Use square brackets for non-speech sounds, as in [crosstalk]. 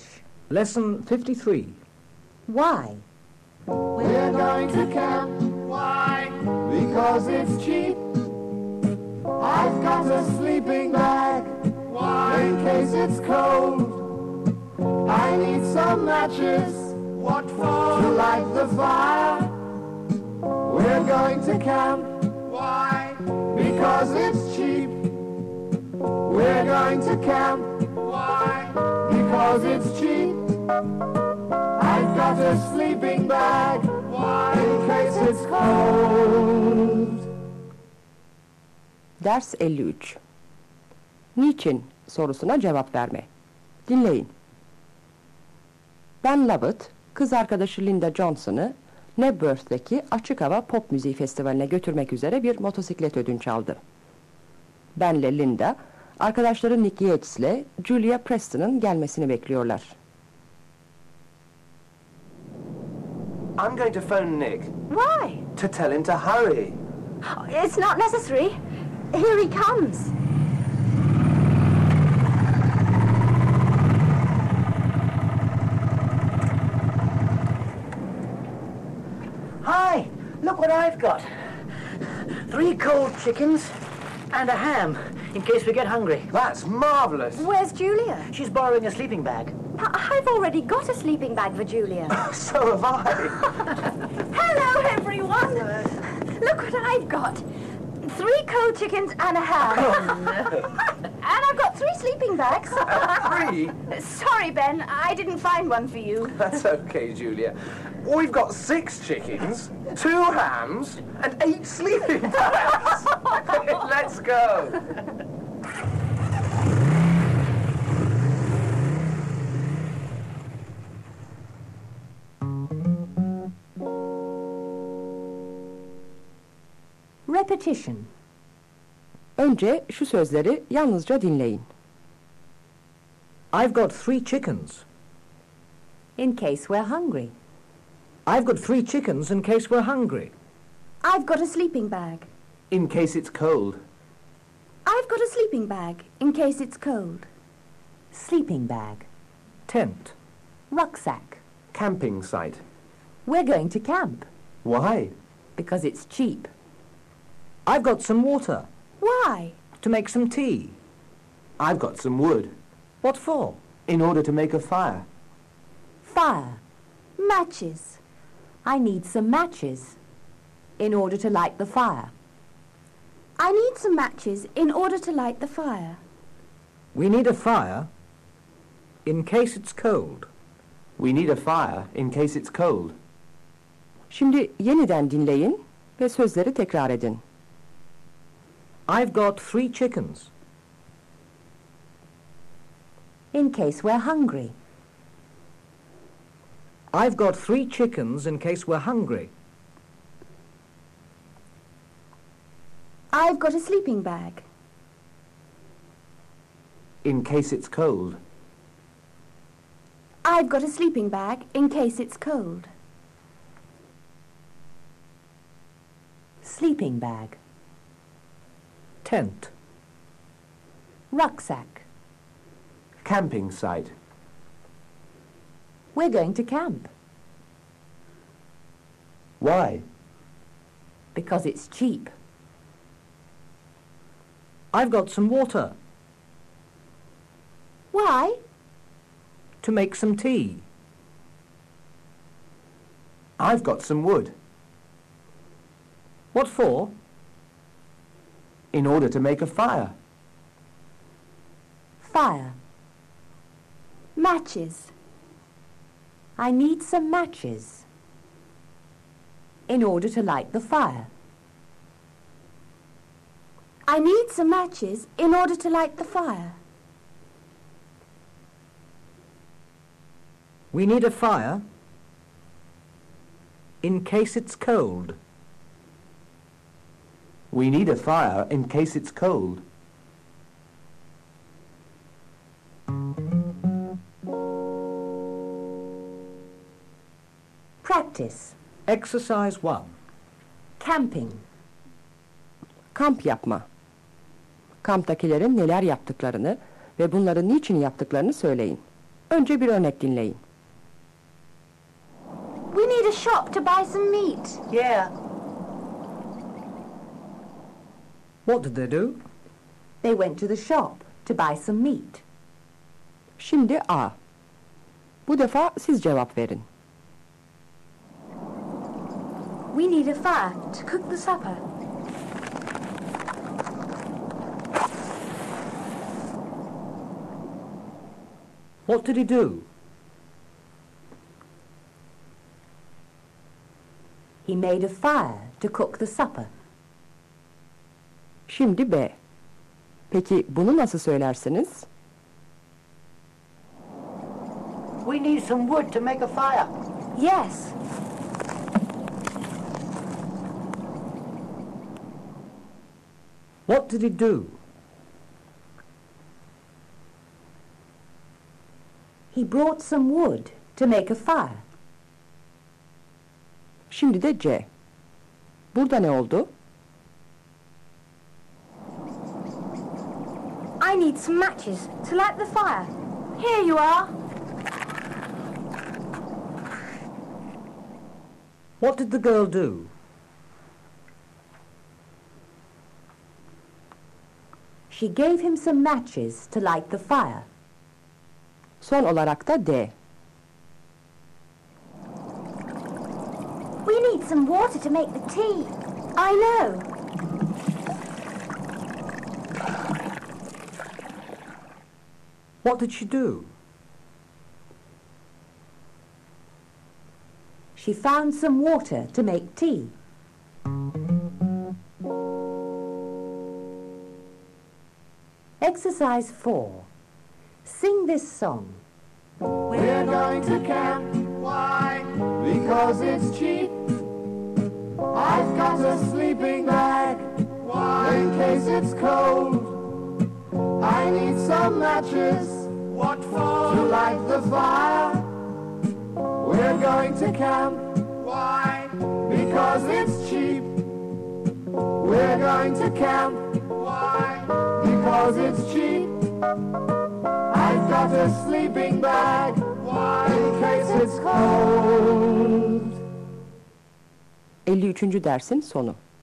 English. Lesson 53. Why? We're going to camp. Why? Because it's cheap. I've got a sleeping bag. Why? In case it's cold. I need some matches. What for? To light the fire. We're going to camp. Why? Because it's cheap. We're going to camp. Why? Because it's cheap. I've got a sleeping bag. In case it's cold. Ders 53 Niçin sorusuna cevap verme. Dinleyin. Ben Lovett, kız arkadaşı Linda Johnson'ı Nebworth'taki açık hava pop müziği festivaline götürmek üzere bir motosiklet ödünç aldı. Benle Linda, arkadaşları Nick Yates'le Julia Preston'ın gelmesini bekliyorlar. I'm going to phone Nick Why? to tell him to hurry. It's not necessary. Here he comes. Hi, look what I've got. Three cold chickens and a ham, in case we get hungry. That's marvellous. Where's Julia? She's borrowing a sleeping bag. I've already got a sleeping bag for Julia. [laughs] So have I. [laughs] Hello, everyone. Look what I've got. Three cold chickens and a ham. Oh, [laughs] and I've got three sleeping bags. Three? Sorry, Ben, I didn't find one for you. That's okay, Julia. We've got six chickens, two hams, and eight sleeping bags. Let's go. Repetition. Önce şu sözleri yalnızca dinleyin. I've got three chickens. In case we're hungry. I've got three chickens in case we're hungry. I've got a sleeping bag. In case it's cold. I've got a sleeping bag in case it's cold. Sleeping bag. Tent. Rucksack. Camping site. We're going to camp Why? because it's cheap. I've got some water Why? to make some tea. I've got some wood What for? in order to make a fire. Fire. Matches. I need some matches in order to light the fire. I need some matches in order to light the fire. We need a fire in case it's cold. We need a fire in case it's cold. Şimdi yeniden dinleyin ve sözleri tekrar edin. I've got three chickens. In case we're hungry. I've got three chickens in case we're hungry. I've got a sleeping bag. In case it's cold. I've got a sleeping bag in case it's cold. Sleeping bag. Tent. Rucksack. Camping site. We're going to camp Why? because it's cheap. I've got some water Why? to make some tea. I've got some wood What for? In order to make a fire. Fire. Matches. I need some matches in order to light the fire. I need some matches in order to light the fire. We need a fire in case it's cold. We need a fire in case it's cold. Practice. Exercise 1. Camping. Kamp yapma. Kamptakilerin neler yaptıklarını ve bunları niçin yaptıklarını söyleyin. Önce bir örnek dinleyin. We need a shop to buy some meat. Yeah. What did they do? They went to the shop to buy some meat. Şimdi A. Bu defa siz cevap verin. We need a fire to cook the supper. What did he do? He made a fire to cook the supper. Şimdi B. Peki bunu nasıl söylersiniz? We need some wood to make a fire. Yes. What did he do? He brought some wood to make a fire. Şimdi de C. Burada ne oldu? I need some matches to light the fire. Here you are. What did the girl do? She gave him some matches to light the fire. Son olarak da D. We need some water to make the tea. I know. What did she do? She found some water to make tea. Exercise 4. Sing this song. We're going to camp. Why? Because it's cheap. I've got a sleeping bag. Why? In case it's cold. I need some matches. What for? To light the fire. We're going to camp. Why? Because it's cheap. We're going to camp. Why? Because it's cheap. I've got a sleeping bag. Why? In case it's cold. 53. dersin sonu.